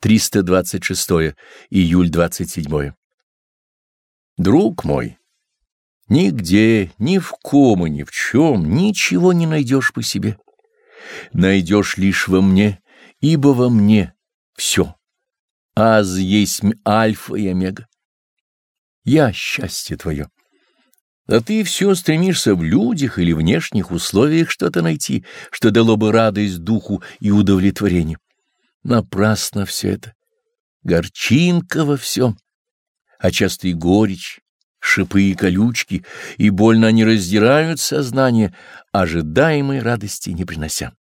326 июль 27 Друг мой, нигде, ни в ком и ни в чем ничего не найдешь по себе. Найдешь лишь во мне, ибо во мне все. Аз есть альфа и омега. Я счастье твое. А ты все стремишься в людях или внешних условиях что-то найти, что дало бы радость духу и удовлетворение. Напрасно все это. Горчинка во всем, а часто и горечь, шипы и колючки, и больно они раздирают сознание, ожидаемой радости не принося.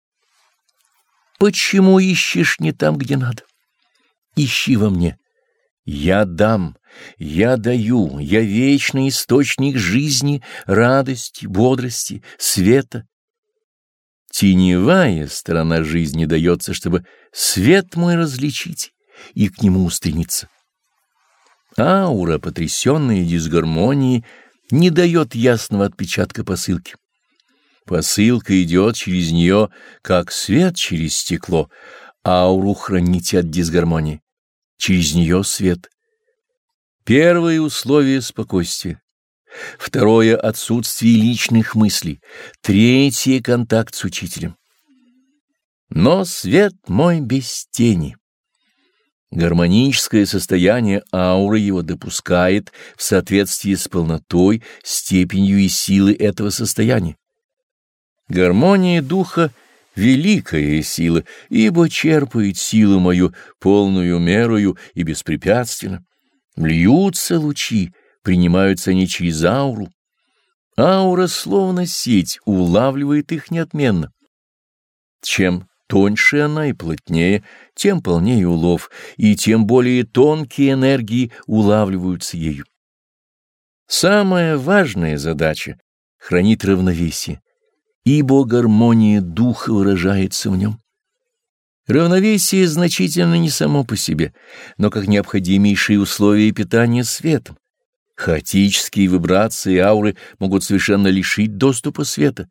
Почему ищешь не там, где надо? Ищи во мне. Я дам, я даю, я вечный источник жизни, радости, бодрости, света. Теневая сторона жизни дается, чтобы свет мой различить и к нему устремиться. Аура, потрясенная дисгармонией, не дает ясного отпечатка посылки. Посылка идет через нее, как свет через стекло. Ауру храните от дисгармонии. Через нее свет. Первое условие — спокойствия. Второе — отсутствие личных мыслей. Третье — контакт с учителем. Но свет мой без тени. Гармоническое состояние ауры его допускает в соответствии с полнотой, степенью и силой этого состояния. Гармония духа — великая сила, ибо черпает силу мою полную мерою и беспрепятственно. Льются лучи, принимаются они через ауру. Аура, словно сеть, улавливает их неотменно. Чем тоньше она и плотнее, тем полнее улов, и тем более тонкие энергии улавливаются ею. Самая важная задача — хранить равновесие, ибо гармония духа выражается в нем. Равновесие значительно не само по себе, но как необходимейшие условия питания светом. Хаотические вибрации ауры могут совершенно лишить доступа света.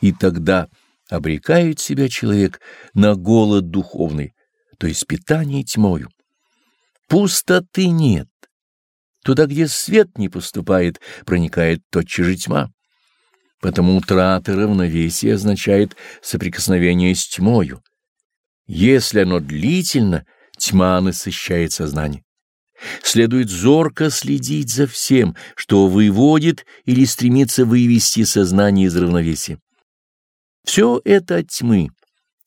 И тогда обрекает себя человек на голод духовный, то есть питание тьмою. Пустоты нет. Туда, где свет не поступает, проникает тотчас же тьма. Потому утрата равновесия означает соприкосновение с тьмою. Если оно длительно, тьма насыщает сознание. Следует зорко следить за всем, что выводит или стремится вывести сознание из равновесия. Все это от тьмы,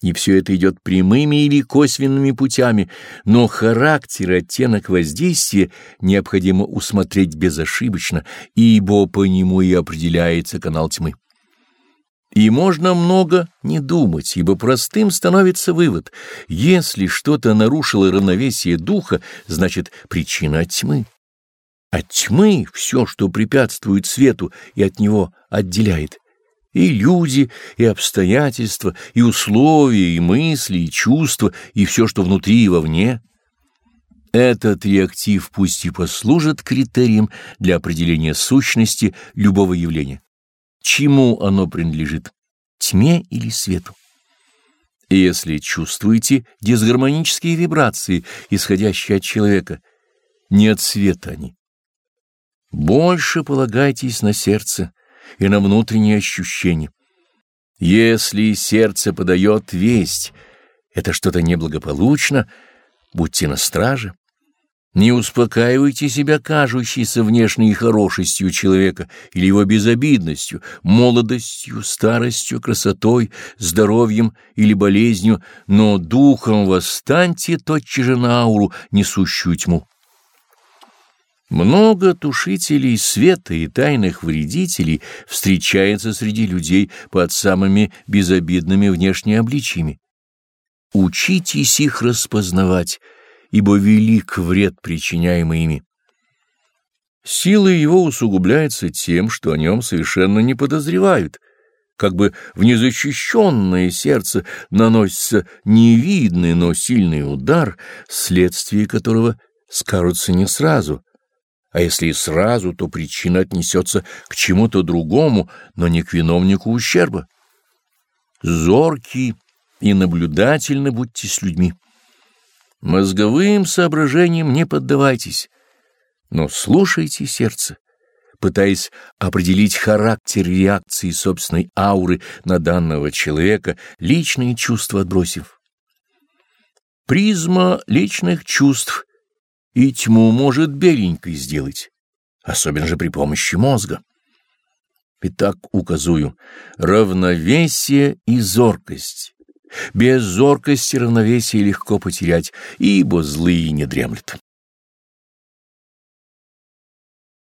и все это идет прямыми или косвенными путями, но характер и оттенок воздействия необходимо усмотреть безошибочно, ибо по нему и определяется канал тьмы. И можно много не думать, ибо простым становится вывод. Если что-то нарушило равновесие духа, значит причина от тьмы. От тьмы все, что препятствует свету и от него отделяет. И люди, и обстоятельства, и условия, и мысли, и чувства, и все, что внутри и вовне. Этот реактив пусть и послужит критерием для определения сущности любого явления. Чему оно принадлежит? Тьме или свету? И если чувствуете дисгармонические вибрации, исходящие от человека, не от света они. Больше полагайтесь на сердце и на внутренние ощущения. Если сердце подает весть, это что-то неблагополучно, будьте на страже. Не успокаивайте себя кажущейся внешней хорошестью человека или его безобидностью, молодостью, старостью, красотой, здоровьем или болезнью, но духом восстаньте тотчас же на ауру, несущую тьму. Много тушителей света и тайных вредителей встречается среди людей под самыми безобидными внешними обличиями. Учитесь их распознавать, ибо велик вред, причиняемый ими. Сила его усугубляется тем, что о нем совершенно не подозревают, как бы в незащищенное сердце наносится невидный, но сильный удар, следствие которого скажутся не сразу, а если и сразу, то причина отнесется к чему-то другому, но не к виновнику ущерба. Зоркий и наблюдательно будьте с людьми. Мозговым соображениям не поддавайтесь, но слушайте сердце, пытаясь определить характер реакции собственной ауры на данного человека, личные чувства отбросив. Призма личных чувств и тьму может беленькой сделать, особенно же при помощи мозга. Итак, указую, равновесие и зоркость. Без зоркости равновесие легко потерять, ибо злые не дремлют.